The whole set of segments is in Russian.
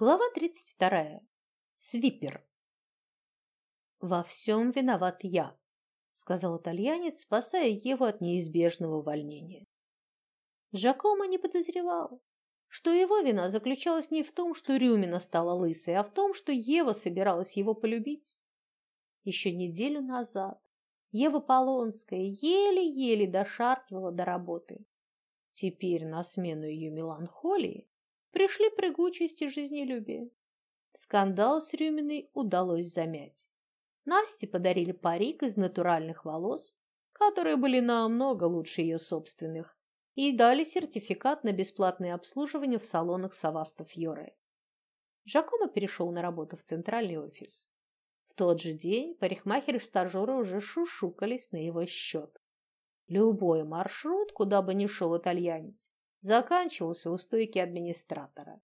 Глава тридцать вторая. Свипер. Во всем виноват я, сказал итальянец, спасая Еву от неизбежного увольнения. Жакомо не подозревал, что его вина заключалась не в том, что Рюмина стала лысой, а в том, что Ева собиралась его полюбить. Еще неделю назад Ева Полонская еле-еле дошаркивала до работы. Теперь на смену ее меланхолии пришли прыгучесть и жизнелюбие. Скандал с Рюминой удалось замять. Насте подарили парик из натуральных волос, которые были намного лучше ее собственных, и дали сертификат на бесплатное обслуживание в салонах Саваста Фьоре. Жакомо перешел на работу в центральный офис. В тот же день парикмахеры и стажеры уже шушукались на его счет. Любой маршрут, куда бы ни шел итальянец, заканчивался у стойки администратора.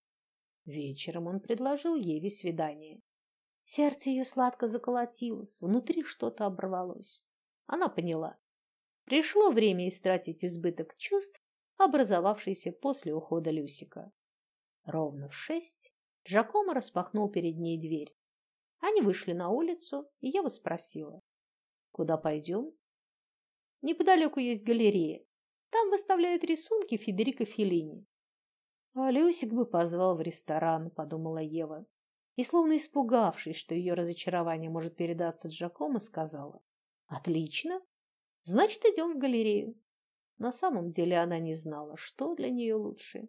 Вечером он предложил Еве свидание. Сердце ее сладко заколотилось, внутри что-то оборвалось. Она поняла. Пришло время истратить избыток чувств, образовавшийся после ухода Люсика. Ровно в шесть Жакомо распахнул перед ней дверь. Они вышли на улицу, и Ева спросила: "Куда пойдем?» Неподалеку есть галерея. Там выставляют рисунки Федерико Феллини. А Люсик бы позвал в ресторан, подумала Ева. И словно испугавшись, что ее разочарование может передаться Джакомо, сказала: "Отлично. Значит, идем в галерею". На самом деле она не знала, что для нее лучше.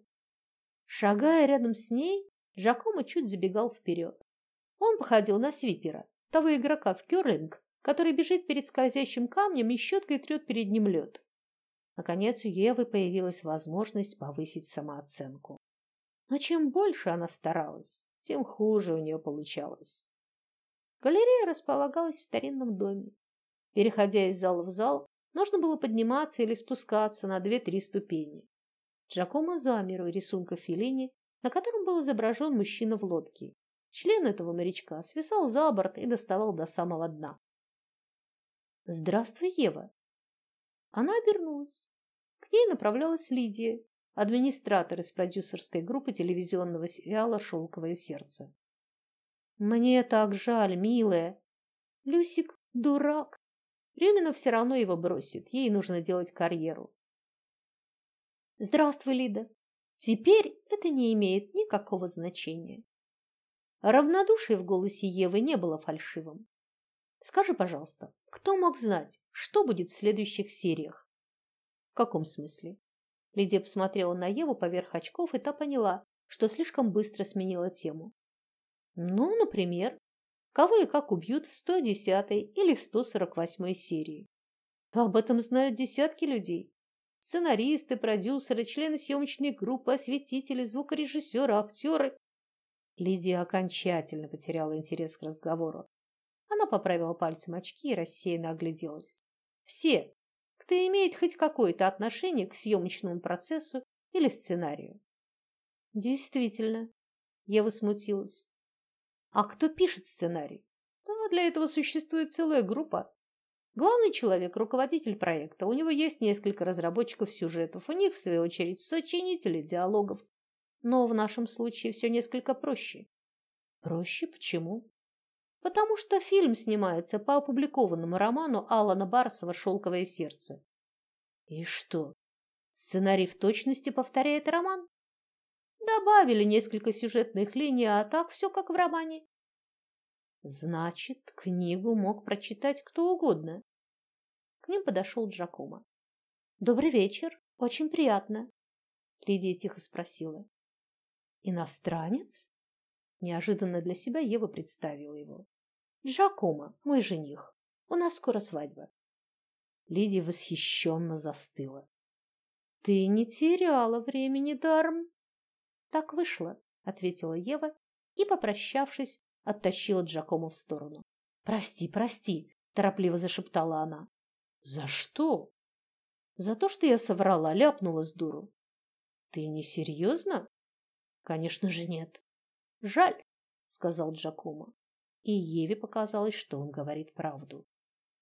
Шагая рядом с ней, Джакомо чуть забегал вперед. Он походил на свипера, того игрока в кёрлинг, который бежит перед скользящим камнем и щеткой трет перед ним лед. Наконец у Евы появилась возможность повысить самооценку. Но чем больше она старалась, тем хуже у нее получалось. Галерея располагалась в старинном доме. Переходя из зала в зал, нужно было подниматься или спускаться на две-три ступени. Джакомо замер у рисунка Феллини, на котором был изображен мужчина в лодке. Член этого морячка свисал за борт и доставал до самого дна. Здравствуй, Ева. Она обернулась. К ней направлялась Лидия, администратор из продюсерской группы телевизионного сериала Шелковое сердце. Мне так жаль, милая. Люсик дурак. Рюмина все равно его бросит. Ей нужно делать карьеру. Здравствуй, Лида. Теперь это не имеет никакого значения. Равнодушие в голосе Евы не было фальшивым. Скажи, пожалуйста, кто мог знать, что будет в следующих сериях? В каком смысле? Лидия посмотрела на Еву поверх очков, и та поняла, что слишком быстро сменила тему. Ну, например, кого и как убьют в 110-й или в 148-й серии. Об этом знают десятки людей. Сценаристы, продюсеры, члены съемочной группы, осветители, звукорежиссеры, актеры. Лидия окончательно потеряла интерес к разговору. Она поправила пальцем очки и рассеянно огляделась. Все, кто имеет хоть какое-то отношение к съемочному процессу или сценарию. Действительно, Ева смутилась. А кто пишет сценарий? Ну, для этого существует целая группа. Главный человек руководитель проекта. У него есть несколько разработчиков сюжетов, у них в свою очередь сочинители диалогов. Но в нашем случае все несколько проще. Проще почему? Потому что фильм снимается по опубликованному роману Алана Барсова Шелковое сердце. И что? Сценарий в точности повторяет роман? Добавили несколько сюжетных линий, а так все как в романе. Значит, книгу мог прочитать кто угодно. К ним подошел Джакомо. Добрый вечер, очень приятно. Лидия тихо спросила. Иностранец? Неожиданно для себя Ева представила его. Жакома, мой жених. У нас скоро свадьба. Лидия восхищенно застыла. Ты не теряла времени даром. Так вышло, ответила Ева и, попрощавшись, оттащила Джакомо в сторону. Прости, прости, торопливо зашептала она. За что? За то, что я соврала, ляпнула с дуру. Ты не серьезно? Конечно же нет. Жаль, сказал Джакомо и Еве показалось, что он говорит правду.